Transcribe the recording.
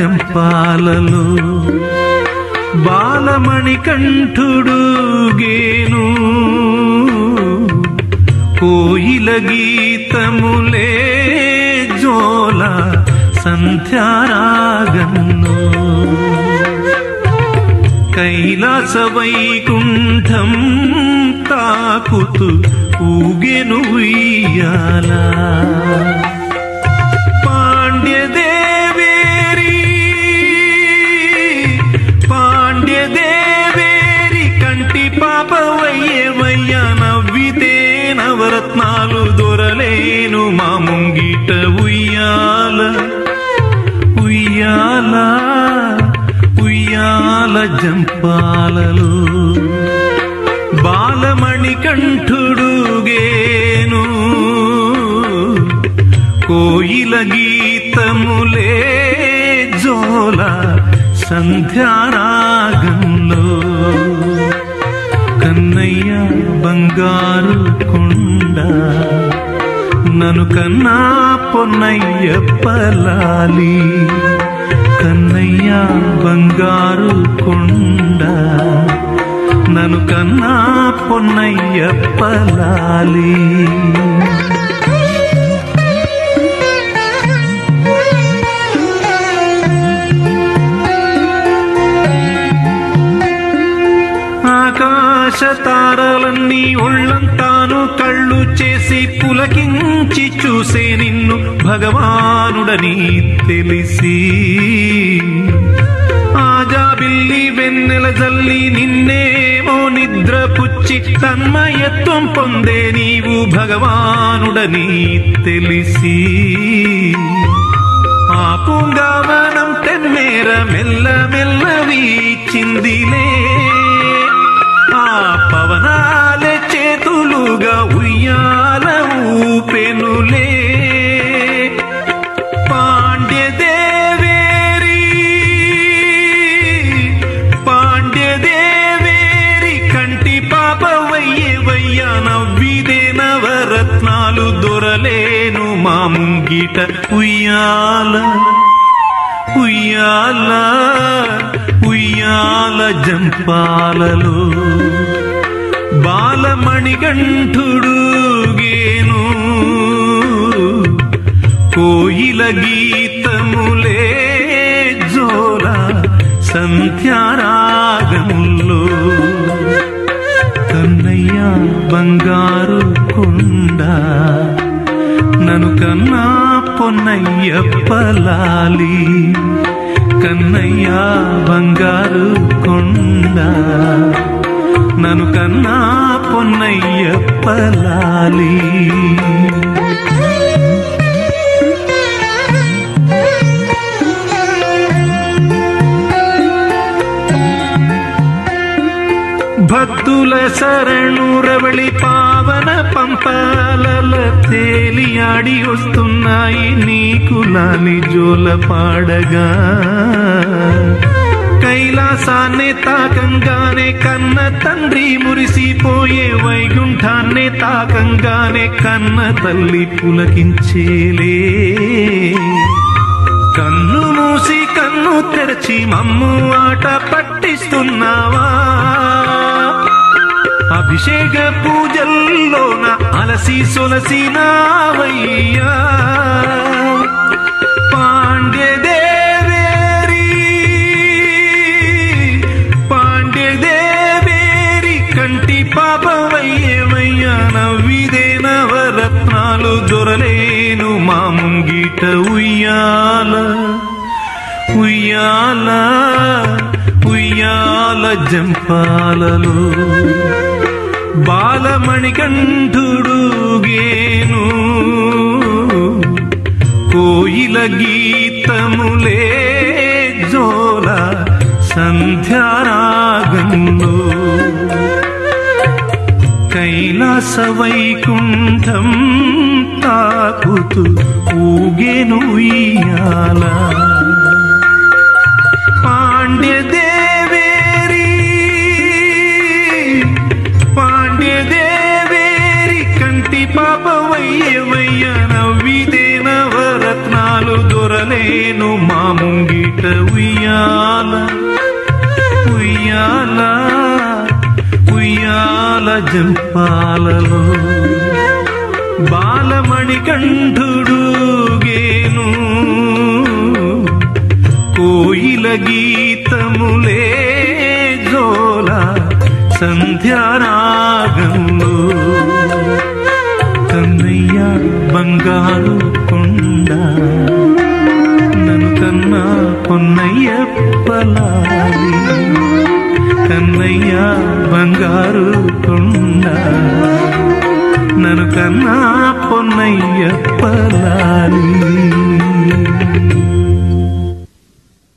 జంపాలలో బాలమణి కంఠుడు గేను. కోయిల గీతములే జోల సంధ్యారాగన్ను. కైలాస వైకుంఠం తాకుతూ ఊగెను ఉయ్యాలా. కంఠుడుగేను. కోయిల గీతములే జోల సంధ్యారాగంలో. కన్నయ్య బంగారు కొండ నను కన్నా పొన్నయ్య పలాలి. కన్నయ్య బంగారు కొండ నన్ను కన్నా పొన్నయ్య పలాలి. ఆకాశ తారలన్నీ ఒళ్ళంతాను కళ్ళు చేసి పులకించి చూసే నిన్ను భగవానుడని తెలిసి. ఆజాబిల్లి వెన్నెల జల్లి నిన్నేమో నిద్ర పుచ్చి తన్మయత్వం పొందే నీవు భగవానుడని తెలిసి. ఆ పూంగావనం తెన్నేర మెల్ల మెల్ల వీచిందిలే. ఆ పవనాలే చేతులుగా ఉయ్యాల ఊపెనులే. పాపవయ్యవయ్య నవ్విదే నవరత్నాలు దొరలేను మా ముంగిట ఉయ్యాల ఉయ్యాల ఉయ్యాల జంపాలలో. బాలమణిగంఠుడు గేను కోయిల నన్ను కన్నా పొన్నయ్య పలాలి కన్నయ్య బంగారు కొండ నన్ను కన్నా పొన్నయ్య భక్తుల శరణు రవళి పావన పంపాల తేలియాడి వస్తున్నాయి నీకు లాలి జోల పాడగా. కైలాసాన్ని తాకంగానే కన్న తండ్రి మురిసిపోయే వైకుంఠాన్ని తాకంగానే కన్న తల్లి పులకించేలే. కన్ను మూసి కన్ను తెరచి మమ్ము ఆట పట్టిస్తున్నావా? అభిషేక పూజల్లోన అలసి సొలసి నావయ్యా. పాండ్యదేవేరి పాండ్యదేవేరి కంటి పాపవయ్యవయ్యా నవ్విదే నవరత్నాలు దొరలేను మా ముంగిట ఉయ్యాల. ఉయ్యాల ఉయ్యాల జంపాలలో. బాలమణికంఠుడు గేను కోయిల గీతములే జోల సంధ్యారాగంలో. కైలాస వైకుంఠం తాకుతూ ఊగెను ఇయాల పాండ్యదే నేను మా ముంగిట ఉయ్యాల ఉయ్యాల ఉయ్యాల జంపాలలో. బాలమణి కంఠుడు గేను కోయిల గీతములే జోల సంధ్యారాగంలో. కన్నయ్య బంగారు కొండ కన్నయ్య బంగారు కొండ. నన్ను కన్నా పొన్నయ్య పొన్నయ్యప్పలాలి